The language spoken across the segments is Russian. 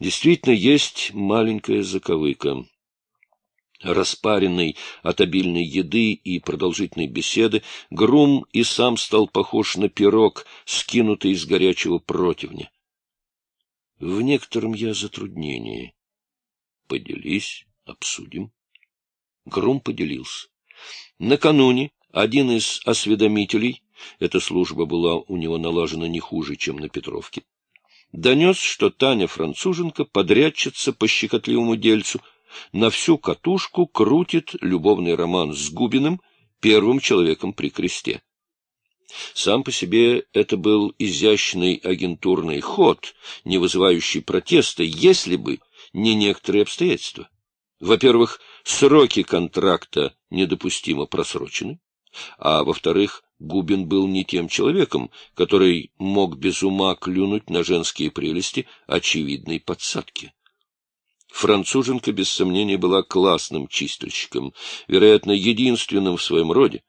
Действительно, есть маленькая заковыка. Распаренный от обильной еды и продолжительной беседы, Грум и сам стал похож на пирог, скинутый из горячего противня. В некотором я затруднении. Поделись, обсудим. Грум поделился. Накануне один из осведомителей, эта служба была у него налажена не хуже, чем на Петровке, донес, что Таня француженка, подрядчица по щекотливому дельцу, на всю катушку крутит любовный роман с Губиным, первым человеком при кресте. Сам по себе это был изящный агентурный ход, не вызывающий протеста, если бы не некоторые обстоятельства. Во-первых, сроки контракта недопустимо просрочены, а во-вторых, Губин был не тем человеком, который мог без ума клюнуть на женские прелести очевидной подсадки. Француженка, без сомнения, была классным чистильщиком, вероятно, единственным в своем роде,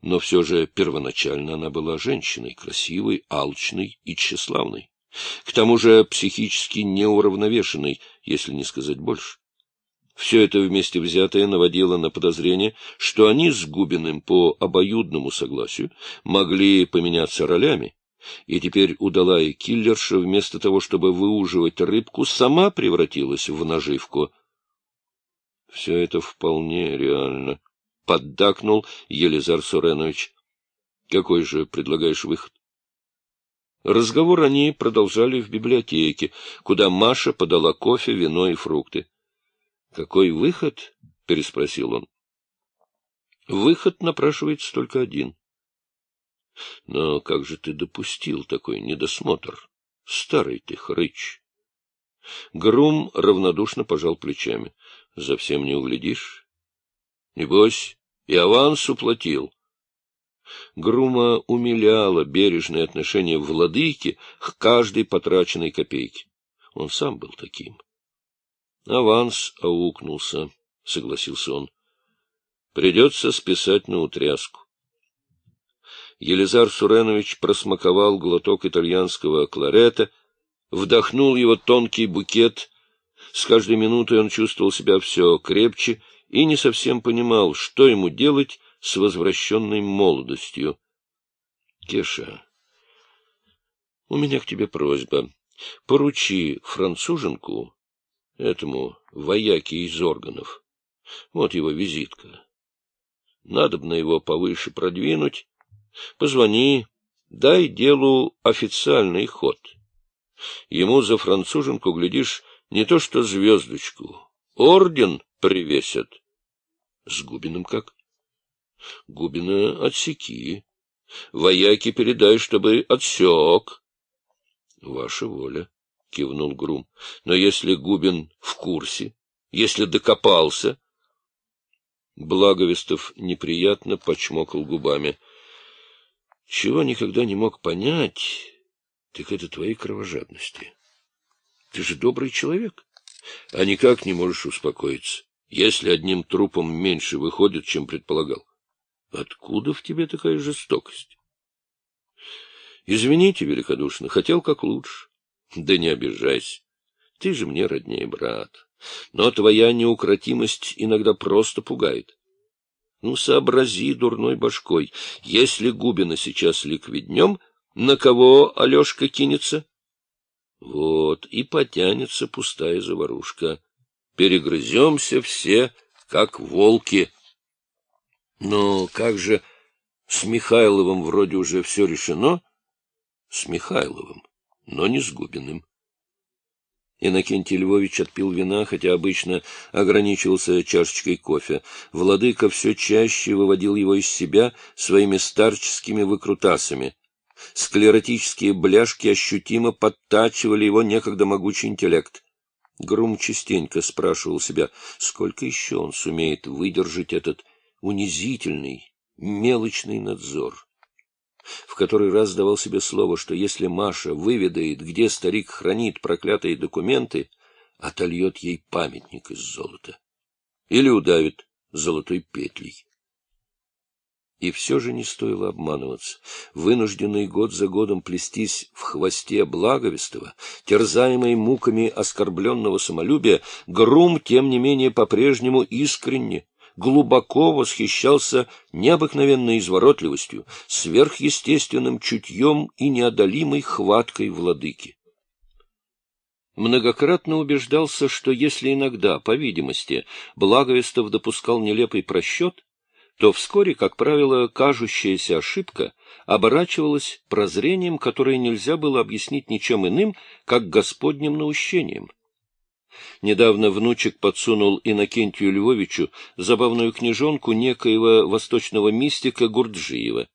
но все же первоначально она была женщиной, красивой, алчной и тщеславной. К тому же психически неуравновешенной, если не сказать больше. Все это вместе взятое наводило на подозрение, что они с Губиным по обоюдному согласию могли поменяться ролями, и теперь удалая киллерша, вместо того, чтобы выуживать рыбку, сама превратилась в наживку. — Все это вполне реально, — поддакнул Елизар Суренович. — Какой же предлагаешь выход? Разговор они продолжали в библиотеке, куда Маша подала кофе, вино и фрукты. — Какой выход? — переспросил он. — Выход напрашивается только один. Но как же ты допустил такой недосмотр? Старый ты хрыч. Грум равнодушно пожал плечами. Совсем не углядишь? Небось, и аванс уплатил. Грума умиляло бережное отношение владыки к каждой потраченной копейке. Он сам был таким. Аванс аукнулся, — согласился он. Придется списать на утряску. Елизар Суренович просмаковал глоток итальянского кларета, вдохнул его тонкий букет. С каждой минутой он чувствовал себя все крепче и не совсем понимал, что ему делать с возвращенной молодостью. — Кеша, у меня к тебе просьба. Поручи француженку, этому вояке из органов. Вот его визитка. Надобно его повыше продвинуть, Позвони, дай делу официальный ход. Ему за француженку, глядишь, не то что звездочку, орден привесят. С Губиным как? Губина отсеки. Вояки передай, чтобы отсек. Ваша воля, — кивнул Грум. Но если Губин в курсе, если докопался... Благовестов неприятно почмокал губами — чего никогда не мог понять, так это твоей кровожадности. Ты же добрый человек, а никак не можешь успокоиться, если одним трупом меньше выходит, чем предполагал. Откуда в тебе такая жестокость? Извините великодушно, хотел как лучше. Да не обижайся. Ты же мне роднее брат. Но твоя неукротимость иногда просто пугает. Ну, сообрази дурной башкой. Если Губина сейчас ликвиднем, на кого Алешка кинется? Вот, и потянется пустая заварушка. Перегрыземся все, как волки. Но как же с Михайловым вроде уже все решено? С Михайловым, но не с Губиным. Иннокентий Львович отпил вина, хотя обычно ограничивался чашечкой кофе. Владыка все чаще выводил его из себя своими старческими выкрутасами. Склеротические бляшки ощутимо подтачивали его некогда могучий интеллект. Грум частенько спрашивал себя, сколько еще он сумеет выдержать этот унизительный, мелочный надзор в который раз давал себе слово, что если Маша выведает, где старик хранит проклятые документы, отольет ей памятник из золота или удавит золотой петлей. И все же не стоило обманываться. Вынужденный год за годом плестись в хвосте благовестого, терзаемый муками оскорбленного самолюбия, Грум, тем не менее, по-прежнему искренне, глубоко восхищался необыкновенной изворотливостью, сверхъестественным чутьем и неодолимой хваткой владыки. Многократно убеждался, что если иногда, по видимости, Благовестов допускал нелепый просчет, то вскоре, как правило, кажущаяся ошибка оборачивалась прозрением, которое нельзя было объяснить ничем иным, как Господним наущением. Недавно внучек подсунул Иннокентию Львовичу забавную книжонку некоего восточного мистика Гурджиева.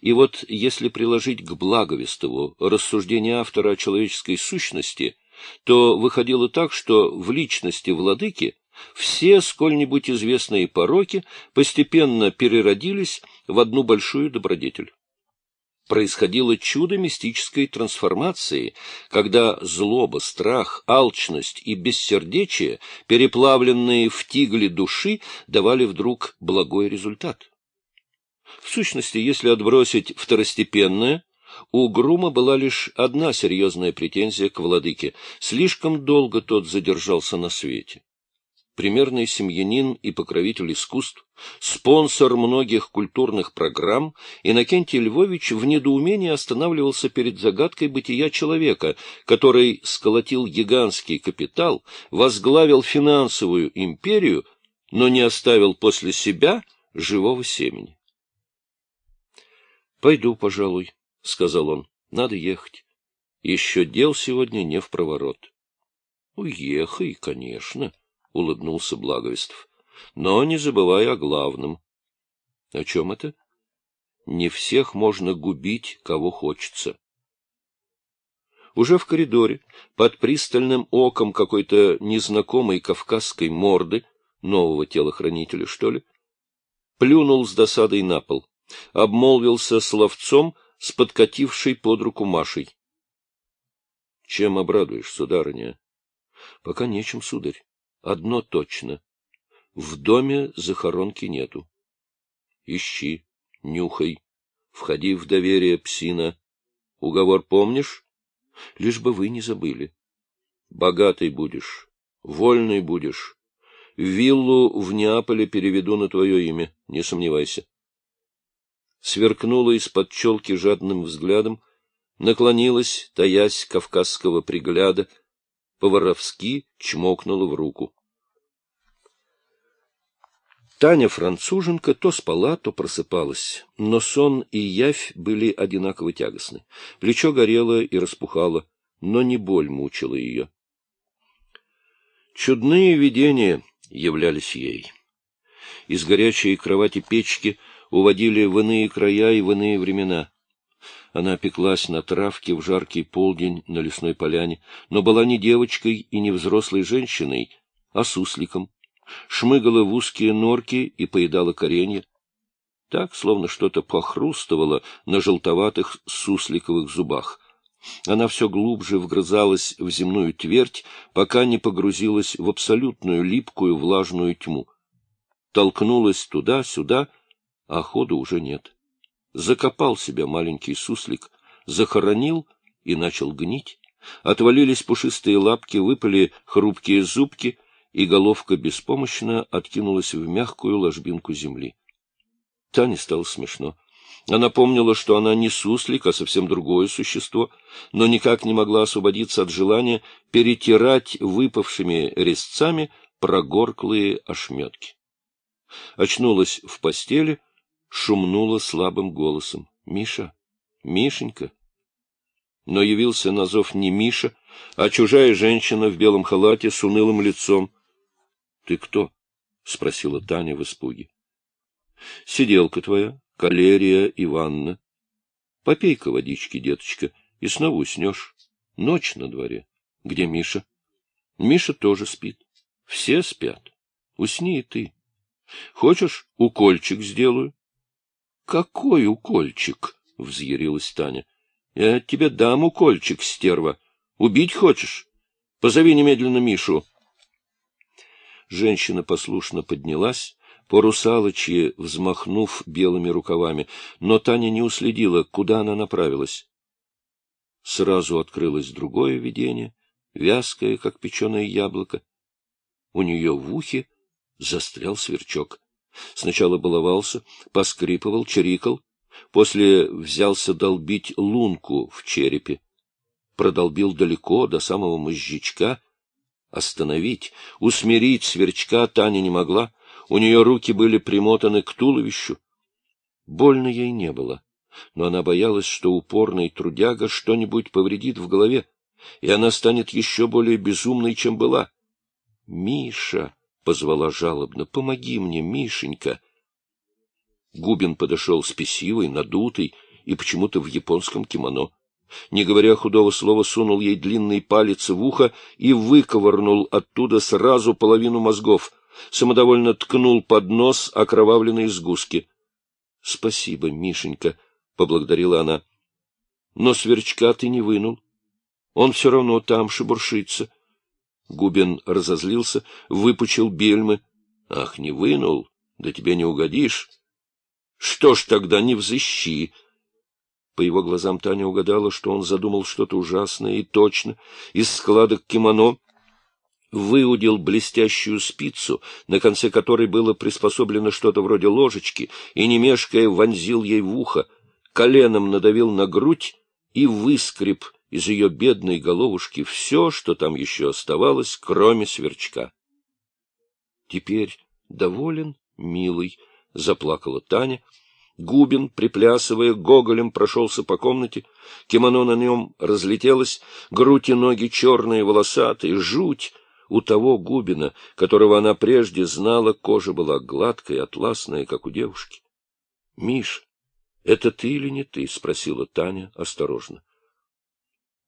И вот если приложить к Благовестову рассуждение автора о человеческой сущности, то выходило так, что в личности владыки все сколь-нибудь известные пороки постепенно переродились в одну большую добродетель. Происходило чудо мистической трансформации, когда злоба, страх, алчность и бессердечие, переплавленные в тигле души, давали вдруг благой результат. В сущности, если отбросить второстепенное, у Грума была лишь одна серьезная претензия к владыке. Слишком долго тот задержался на свете примерный семьянин и покровитель искусств, спонсор многих культурных программ, Иннокентий Львович в недоумении останавливался перед загадкой бытия человека, который сколотил гигантский капитал, возглавил финансовую империю, но не оставил после себя живого семени. — Пойду, пожалуй, — сказал он, — надо ехать. Еще дел сегодня не в проворот. — Уехай, конечно, — улыбнулся Благовестов. — Но не забывай о главном. — О чем это? — Не всех можно губить, кого хочется. Уже в коридоре, под пристальным оком какой-то незнакомой кавказской морды, нового телохранителя, что ли, плюнул с досадой на пол, обмолвился словцом с подкатившей под руку Машей. — Чем обрадуешь, сударыня? — Пока нечем, сударь. Одно точно. В доме захоронки нету. Ищи, нюхай, входи в доверие, псина. Уговор помнишь? Лишь бы вы не забыли. Богатый будешь, вольный будешь. Виллу в Неаполе переведу на твое имя, не сомневайся. Сверкнула из-под челки жадным взглядом, наклонилась, таясь кавказского пригляда, по-воровски чмокнула в руку. Таня-француженка то спала, то просыпалась, но сон и явь были одинаково тягостны. Плечо горело и распухало, но не боль мучила ее. Чудные видения являлись ей. Из горячей кровати печки уводили в иные края и в иные времена. Она пеклась на травке в жаркий полдень на лесной поляне, но была не девочкой и не взрослой женщиной, а сусликом. Шмыгала в узкие норки и поедала коренья. Так, словно что-то похрустывало на желтоватых сусликовых зубах. Она все глубже вгрызалась в земную твердь, пока не погрузилась в абсолютную липкую влажную тьму. Толкнулась туда-сюда, а хода уже нет закопал себя маленький суслик, захоронил и начал гнить. Отвалились пушистые лапки, выпали хрупкие зубки, и головка беспомощно откинулась в мягкую ложбинку земли. Тане стало смешно. Она помнила, что она не суслик, а совсем другое существо, но никак не могла освободиться от желания перетирать выпавшими резцами прогорклые ошметки. Очнулась в постели, шумнула слабым голосом. — Миша! Мишенька! Но явился на зов не Миша, а чужая женщина в белом халате с унылым лицом. — Ты кто? — спросила Таня в испуге. — Сиделка твоя, Калерия Ивановна. Попей-ка водички, деточка, и снова уснешь. Ночь на дворе. Где Миша? Миша тоже спит. Все спят. Усни и ты. Хочешь, укольчик сделаю? Какой укольчик? — взъярилась Таня. — Я тебе дам укольчик, стерва. Убить хочешь? Позови немедленно Мишу. Женщина послушно поднялась, по русалочье взмахнув белыми рукавами, но Таня не уследила, куда она направилась. Сразу открылось другое видение, вязкое, как печеное яблоко. У нее в ухе застрял сверчок. Сначала баловался, поскрипывал, чирикал, после взялся долбить лунку в черепе. Продолбил далеко, до самого мозжечка. Остановить, усмирить сверчка Таня не могла, у нее руки были примотаны к туловищу. Больно ей не было, но она боялась, что упорный трудяга что-нибудь повредит в голове, и она станет еще более безумной, чем была. — Миша! — позвала жалобно. — Помоги мне, Мишенька! Губин подошел спесивый, надутый и почему-то в японском кимоно. Не говоря худого слова, сунул ей длинный палец в ухо и выковырнул оттуда сразу половину мозгов — самодовольно ткнул под нос окровавленные сгустки. — Спасибо, Мишенька, — поблагодарила она. — Но сверчка ты не вынул. Он все равно там шебуршится. Губин разозлился, выпучил бельмы. — Ах, не вынул? Да тебе не угодишь. — Что ж тогда не взыщи? По его глазам Таня угадала, что он задумал что-то ужасное и точно. Из складок кимоно выудил блестящую спицу, на конце которой было приспособлено что-то вроде ложечки, и, не мешкая, вонзил ей в ухо, коленом надавил на грудь и выскреб из ее бедной головушки все, что там еще оставалось, кроме сверчка. — Теперь доволен, милый, — заплакала Таня. Губин, приплясывая, гоголем прошелся по комнате. Кимоно на нем разлетелось, грудь и ноги черные, волосатые, жуть — у того Губина, которого она прежде знала, кожа была гладкая, атласная, как у девушки. — Миш, это ты или не ты? — спросила Таня осторожно.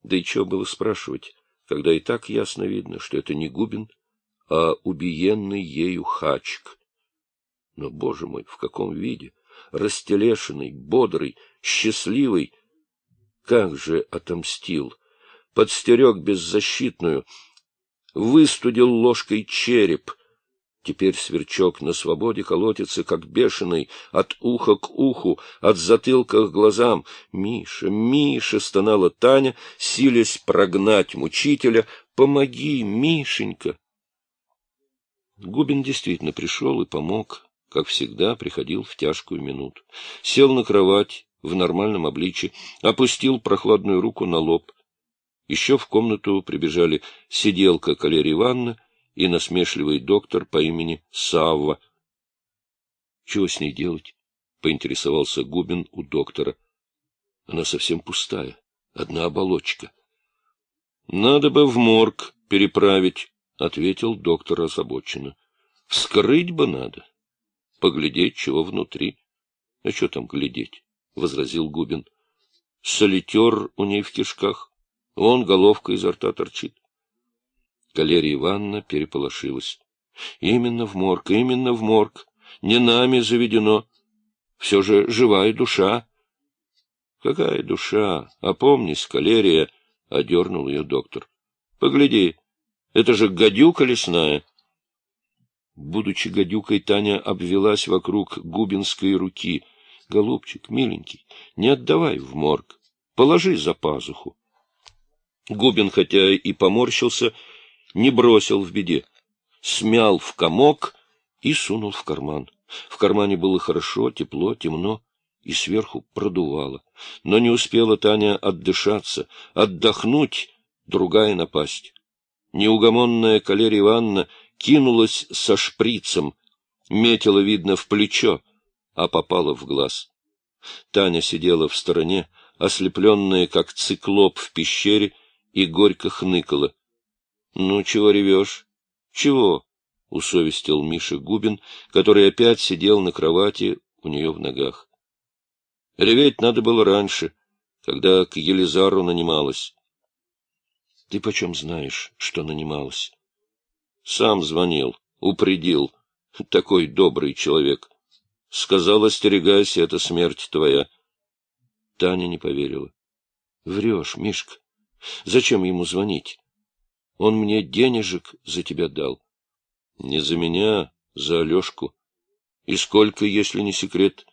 Да и чего было спрашивать, когда и так ясно видно, что это не Губин, а убиенный ею хачик. Но, боже мой, в каком виде! Растелешенный, бодрый, счастливый! Как же отомстил! Подстерег беззащитную, выстудил ложкой череп. Теперь сверчок на свободе колотится, как бешеный, от уха к уху, от затылка к глазам. «Миша, Миша!» — стонала Таня, силясь прогнать мучителя. «Помоги, Мишенька!» Губин действительно пришел и помог, как всегда приходил в тяжкую минуту. Сел на кровать в нормальном обличье, опустил прохладную руку на лоб — еще в комнату прибежали сиделка Калерия Ивановна и насмешливый доктор по имени Савва. — Чего с ней делать? — поинтересовался Губин у доктора. — Она совсем пустая, одна оболочка. — Надо бы в морг переправить, — ответил доктор озабоченно. — Вскрыть бы надо, поглядеть, чего внутри. — А что там глядеть? — возразил Губин. — Солитер у ней в кишках. Вон головка изо рта торчит. Калерия Ивановна переполошилась. Именно в морг, именно в морг. Не нами заведено. Все же живая душа. Какая душа? Опомнись, Калерия, — одернул ее доктор. Погляди, это же гадюка лесная. Будучи гадюкой, Таня обвелась вокруг губинской руки. Голубчик, миленький, не отдавай в морг, положи за пазуху. Губин, хотя и поморщился, не бросил в беде. Смял в комок и сунул в карман. В кармане было хорошо, тепло, темно и сверху продувало. Но не успела Таня отдышаться, отдохнуть, другая напасть. Неугомонная Калерия Ивановна кинулась со шприцем, метила, видно, в плечо, а попала в глаз. Таня сидела в стороне, ослепленная, как циклоп в пещере, и горько хныкала. — Ну, чего ревешь? — Чего? — усовестил Миша Губин, который опять сидел на кровати у нее в ногах. — Реветь надо было раньше, когда к Елизару нанималась. — Ты почем знаешь, что нанималась? — Сам звонил, упредил. Такой добрый человек. Сказал, остерегайся, это смерть твоя. Таня не поверила. — Врешь, Мишка. Зачем ему звонить? Он мне денежек за тебя дал. Не за меня, за Алешку. И сколько, если не секрет?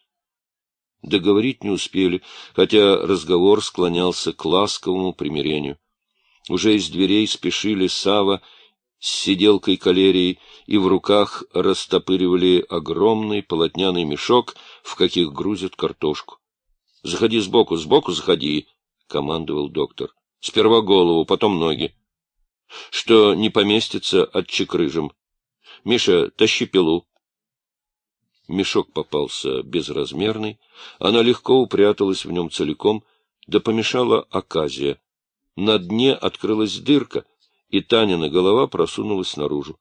Договорить не успели, хотя разговор склонялся к ласковому примирению. Уже из дверей спешили Сава с сиделкой калерией и в руках растопыривали огромный полотняный мешок, в каких грузят картошку. — Заходи сбоку, сбоку заходи, — командовал доктор. — Сперва голову, потом ноги. Что не поместится, отчекрыжим. Миша, тащи пилу. Мешок попался безразмерный, она легко упряталась в нем целиком, да помешала оказия. На дне открылась дырка, и Танина голова просунулась наружу.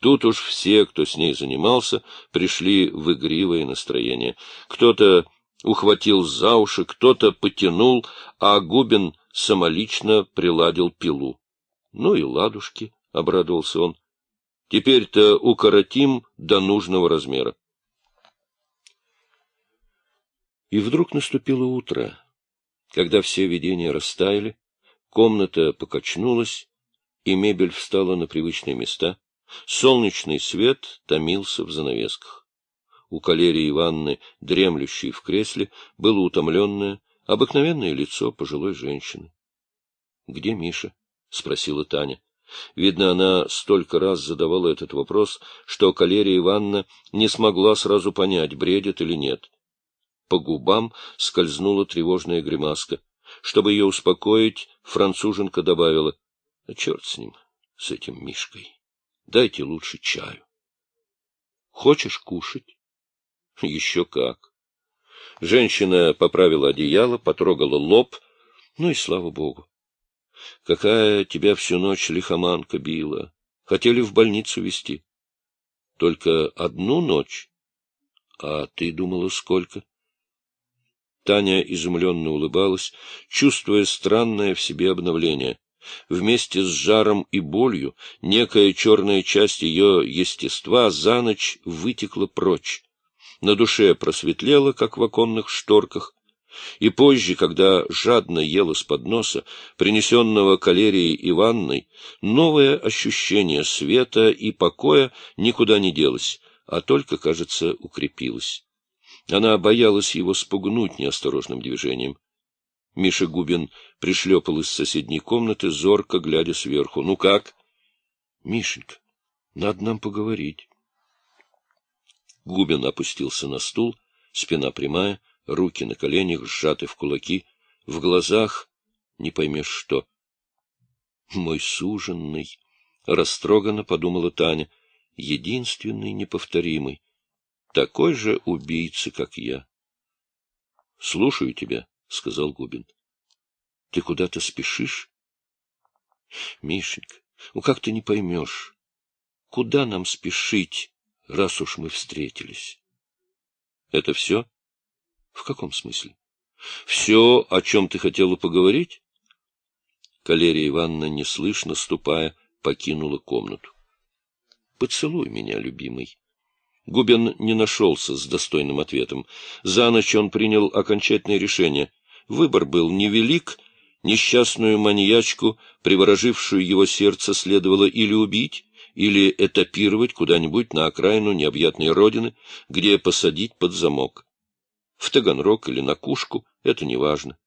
Тут уж все, кто с ней занимался, пришли в игривое настроение. Кто-то ухватил за уши, кто-то потянул, а Губин самолично приладил пилу. — Ну и ладушки, — обрадовался он. Теперь-то укоротим до нужного размера. И вдруг наступило утро. Когда все видения растаяли, комната покачнулась, и мебель встала на привычные места. Солнечный свет томился в занавесках. У калерии Ивановны, дремлющей в кресле, было утомленное, обыкновенное лицо пожилой женщины. — Где Миша? — спросила Таня. Видно, она столько раз задавала этот вопрос, что Калерия Ивановна не смогла сразу понять, бредит или нет. По губам скользнула тревожная гримаска. Чтобы ее успокоить, француженка добавила, — А черт с ним, с этим Мишкой. Дайте лучше чаю. — Хочешь кушать? — Еще как. Женщина поправила одеяло, потрогала лоб, ну и слава богу. Какая тебя всю ночь лихоманка била. Хотели в больницу везти. Только одну ночь? А ты думала, сколько? Таня изумленно улыбалась, чувствуя странное в себе обновление. Вместе с жаром и болью некая черная часть ее естества за ночь вытекла прочь. На душе просветлело, как в оконных шторках, и позже, когда жадно ела с подноса, принесенного калерией Иванной, новое ощущение света и покоя никуда не делось, а только, кажется, укрепилось. Она боялась его спугнуть неосторожным движением. Миша Губин пришлепал из соседней комнаты, зорко глядя сверху. — Ну как? — Мишенька, надо нам поговорить. Губин опустился на стул, спина прямая, руки на коленях, сжаты в кулаки, в глазах не поймешь что. — Мой суженный, — растроганно подумала Таня, — единственный, неповторимый такой же убийца, как я. — Слушаю тебя, — сказал Губин. — Ты куда-то спешишь? — Мишенька, ну как ты не поймешь? Куда нам спешить, раз уж мы встретились? — Это все? — В каком смысле? — Все, о чем ты хотела поговорить? Калерия Ивановна, неслышно ступая, покинула комнату. — Поцелуй меня, любимый. Губин не нашелся с достойным ответом. За ночь он принял окончательное решение. Выбор был невелик, несчастную маньячку, приворожившую его сердце, следовало или убить, или этапировать куда-нибудь на окраину необъятной родины, где посадить под замок. В Таганрог или на Кушку — это неважно.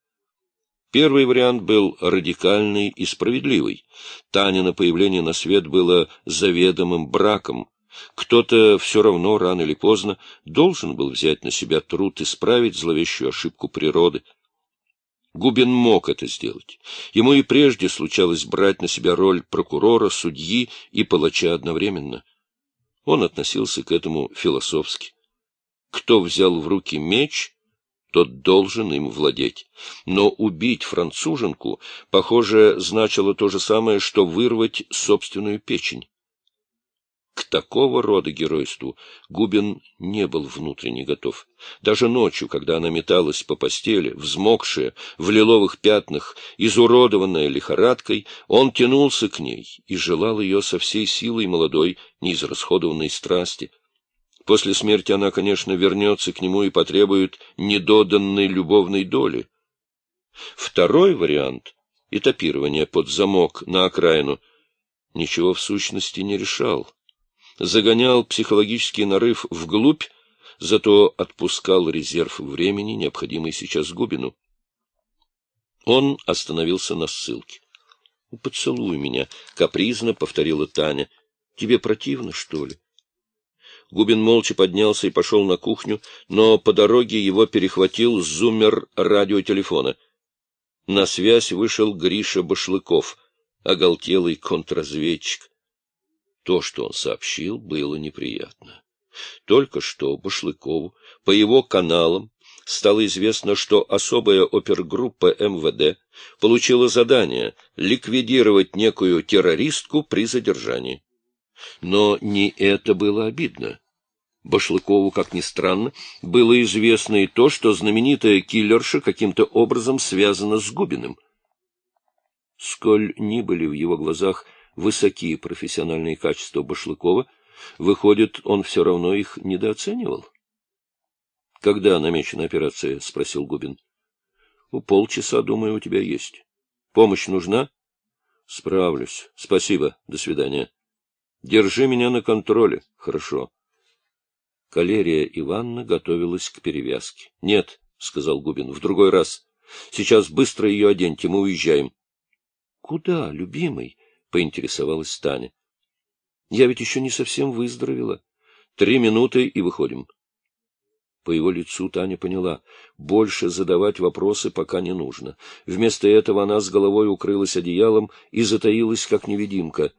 Первый вариант был радикальный и справедливый. Таня появление на свет было заведомым браком, кто-то все равно, рано или поздно, должен был взять на себя труд исправить зловещую ошибку природы. Губин мог это сделать. Ему и прежде случалось брать на себя роль прокурора, судьи и палача одновременно. Он относился к этому философски. Кто взял в руки меч, тот должен им владеть. Но убить француженку, похоже, значило то же самое, что вырвать собственную печень. К такого рода геройству Губин не был внутренне готов. Даже ночью, когда она металась по постели, взмокшая, в лиловых пятнах, изуродованная лихорадкой, он тянулся к ней и желал ее со всей силой молодой, неизрасходованной страсти. После смерти она, конечно, вернется к нему и потребует недоданной любовной доли. Второй вариант — этапирование под замок на окраину — ничего в сущности не решал. загонял психологический нарыв вглубь, зато отпускал резерв времени, необходимый сейчас Губину. Он остановился на ссылке. — Поцелуй меня, — капризно повторила Таня. — Тебе противно, что ли? Губин молча поднялся и пошел на кухню, но по дороге его перехватил зуммер радиотелефона. На связь вышел Гриша Башлыков, оголтелый контрразведчик. То, что он сообщил, было неприятно. Только что Башлыкову по его каналам стало известно, что особая опергруппа МВД получила задание ликвидировать некую террористку при задержании. Но не это было обидно. Башлыкову, как ни странно, было известно и то, что знаменитая киллерша каким-то образом связана с Губиным. Сколь ни были в его глазах высокие профессиональные качества Башлыкова, выходит, он все равно их недооценивал. — Когда намечена операция? — спросил Губин. — Полчаса, думаю, у тебя есть. Помощь нужна? — Справлюсь. Спасибо. До свидания. Держи меня на контроле. Хорошо. Калерия Ивановна готовилась к перевязке. — Нет, — сказал Губин, — в другой раз. Сейчас быстро ее оденьте, мы уезжаем. — Куда, любимый? — поинтересовалась Таня. — Я ведь еще не совсем выздоровела. Три минуты и выходим. По его лицу Таня поняла, больше задавать вопросы пока не нужно. Вместо этого она с головой укрылась одеялом и затаилась, как невидимка.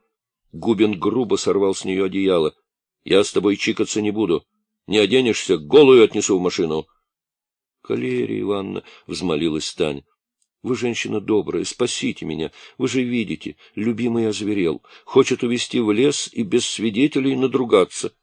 Губин грубо сорвал с нее одеяло. — Я с тобой чикаться не буду. Не оденешься, голую отнесу в машину. — Калерия Ивановна, — взмолилась Таня, — вы женщина добрая, спасите меня. Вы же видите, любимый озверел, хочет увести в лес и без свидетелей надругаться.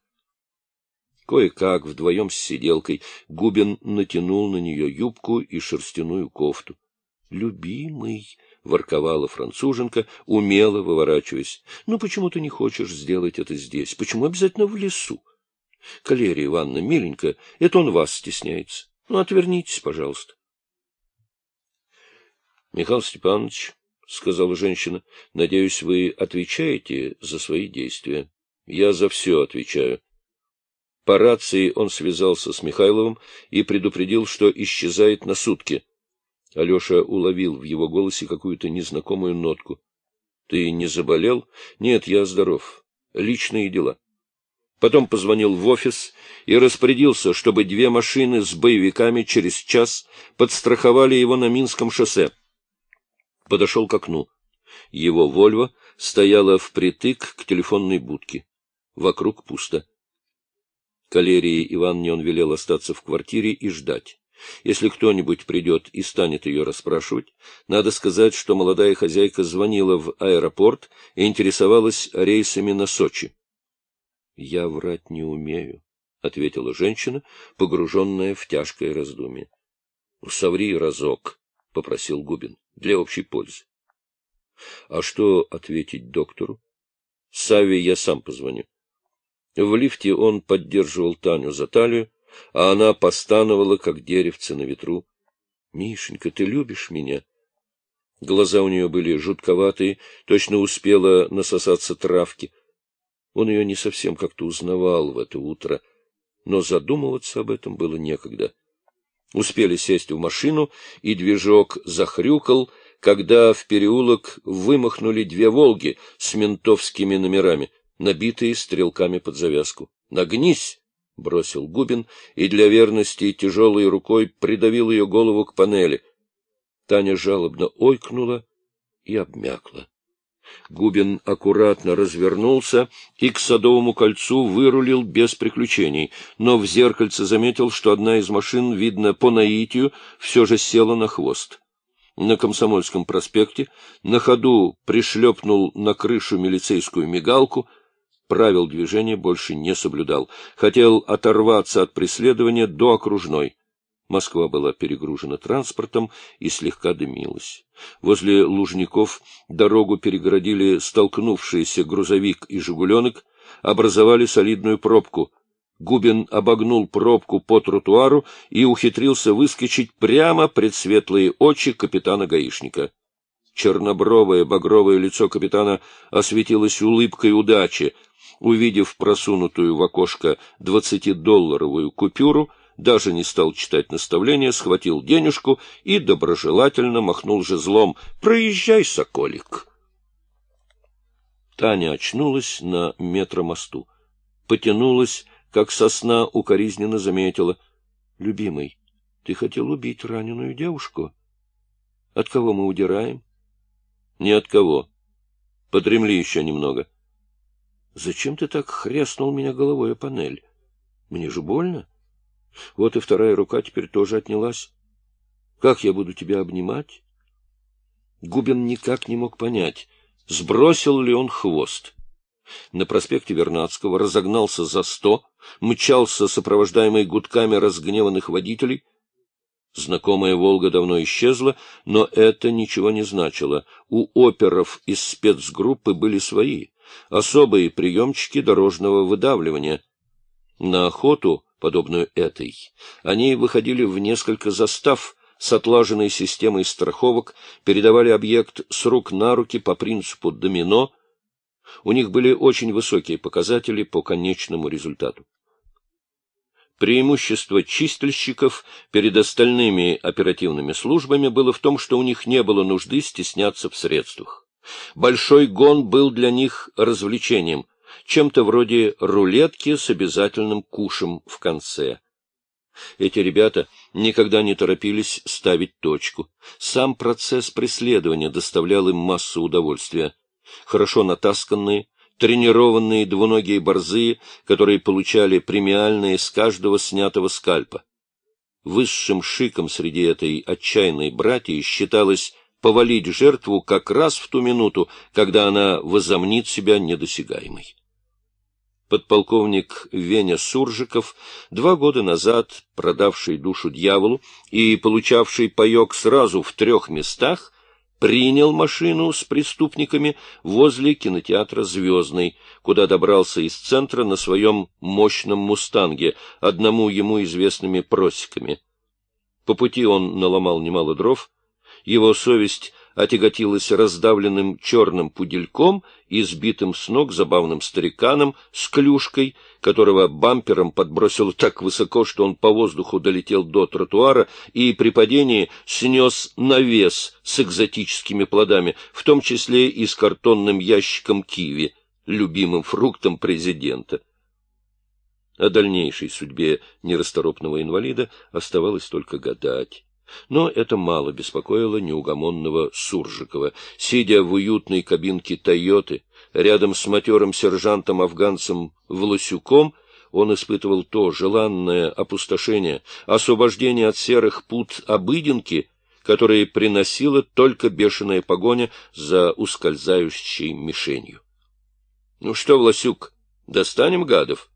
Кое-как, вдвоем с сиделкой, Губин натянул на нее юбку и шерстяную кофту. — Любимый! — ворковала француженка, умело выворачиваясь. — Ну, почему ты не хочешь сделать это здесь? Почему обязательно в лесу? — Калерия Ивановна, миленькая, это он вас стесняется. Ну, отвернитесь, пожалуйста. — Михаил Степанович, — сказала женщина, — надеюсь, вы отвечаете за свои действия. Я за все отвечаю. По рации он связался с Михайловым и предупредил, что исчезает на сутки. Алеша уловил в его голосе какую-то незнакомую нотку. — Ты не заболел? — Нет, я здоров. Личные дела. Потом позвонил в офис и распорядился, чтобы две машины с боевиками через час подстраховали его на Минском шоссе. Подошел к окну. Его «Вольво» стояла впритык к телефонной будке. Вокруг пусто. Калерии Ивановне он велел остаться в квартире и ждать. Если кто-нибудь придет и станет ее расспрашивать, надо сказать, что молодая хозяйка звонила в аэропорт и интересовалась рейсами на Сочи. — Я врать не умею, — ответила женщина, погруженная в тяжкое раздумье. — Соври разок, — попросил Губин, — для общей пользы. — А что ответить доктору? — Саве я сам позвоню. В лифте он поддерживал Таню за талию, а она постановала, как деревце на ветру. — Мишенька, ты любишь меня? Глаза у нее были жутковатые, точно успела насосаться травки. Он ее не совсем как-то узнавал в это утро, но задумываться об этом было некогда. Успели сесть в машину, и движок захрюкал, когда в переулок вымахнули две «Волги» с ментовскими номерами, набитые стрелками под завязку. «Нагнись!» — бросил Губин и для верности тяжелой рукой придавил ее голову к панели. Таня жалобно ойкнула и обмякла. Губин аккуратно развернулся и к Садовому кольцу вырулил без приключений, но в зеркальце заметил, что одна из машин, видно по наитию, все же села на хвост. На Комсомольском проспекте на ходу пришлепнул на крышу милицейскую мигалку, правил движения больше не соблюдал, хотел оторваться от преследования до окружной. Москва была перегружена транспортом и слегка дымилась. Возле Лужников дорогу перегородили столкнувшиеся грузовик и «Жигуленок», образовали солидную пробку. Губин обогнул пробку по тротуару и ухитрился выскочить прямо пред светлые очи капитана-гаишника. Чернобровое багровое лицо капитана осветилось улыбкой удачи. Увидев просунутую в окошко двадцатидолларовую купюру, даже не стал читать наставления, схватил денежку и доброжелательно махнул жезлом. «Проезжай, соколик!» Таня очнулась на метромосту. Потянулась, как сосна укоризненно заметила. — Любимый, ты хотел убить раненую девушку? От кого мы удираем? — Ни от кого. Подремли еще немного. — Зачем ты так хряснул меня головой о панель? Мне же больно. Вот и вторая рука теперь тоже отнялась. Как я буду тебя обнимать? Губин никак не мог понять, Сбросил ли он хвост? На проспекте Вернадского разогнался за сто, мчался сопровождаемый гудками разгневанных водителей. Знакомая «Волга» давно исчезла, но это ничего не значило. У оперов из спецгруппы были свои, особые приемчики дорожного выдавливания. На охоту, подобную этой, они выходили в несколько застав, с отлаженной системой страховок, передавали объект с рук на руки по принципу домино. У них были очень высокие показатели по конечному результату. Преимущество чистильщиков перед остальными оперативными службами было в том, что у них не было нужды стесняться в средствах. Большой гон был для них развлечением, чем-то вроде рулетки с обязательным кушем в конце. Эти ребята никогда не торопились ставить точку. Сам процесс преследования доставлял им массу удовольствия. Хорошо натасканные, тренированные двуногие борзые, которые получали премиальные с каждого снятого скальпа. Высшим шиком среди этой отчаянной братьи считалось повалить жертву как раз в ту минуту, когда она возомнит себя недосягаемой подполковник Веня Суржиков, два года назад продавший душу дьяволу и получавший паек сразу в трех местах, принял машину с преступниками возле кинотеатра «Звездный», куда добрался из центра на своем мощном «Мустанге», одному ему известными просеками. По пути он наломал немало дров, его совесть отяготилась раздавленным черным пудельком и сбитым с ног забавным стариканом с клюшкой, которого бампером подбросило так высоко, что он по воздуху долетел до тротуара и при падении снес навес с экзотическими плодами, в том числе и с картонным ящиком киви, любимым фруктом президента. О дальнейшей судьбе нерасторопного инвалида оставалось только гадать. Но это мало беспокоило неугомонного Суржикова. Сидя в уютной кабинке «Тойоты», рядом с матерым сержантом-афганцем Власюком, он испытывал то желанное опустошение, освобождение от серых пут обыденки, которые приносила только бешеная погоня за ускользающей мишенью. — Ну что, Власюк, достанем гадов?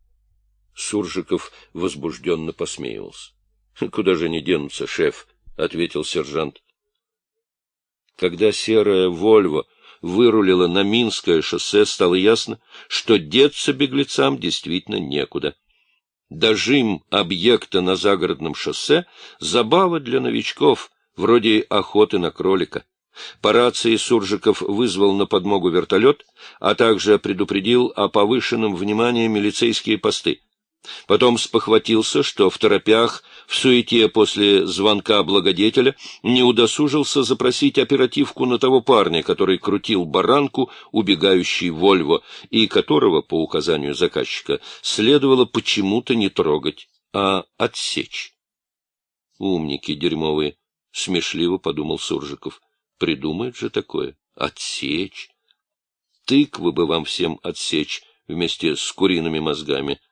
Суржиков возбужденно посмеивался. — Куда же они денутся, шеф? — ответил сержант. Когда серая «Вольво» вырулила на Минское шоссе, стало ясно, что деться беглецам действительно некуда. Дожим объекта на загородном шоссе — забава для новичков, вроде охоты на кролика. По рации Суржиков вызвал на подмогу вертолет, а также предупредил о повышенном внимании милицейские посты. Потом спохватился, что в торопях, в суете после звонка благодетеля, не удосужился запросить оперативку на того парня, который крутил баранку, убегающий Вольво, и которого, по указанию заказчика, следовало почему-то не трогать, а отсечь. Умники дерьмовые, — смешливо подумал Суржиков. Придумают же такое. Отсечь. Тыквы бы вам всем отсечь вместе с куриными мозгами. —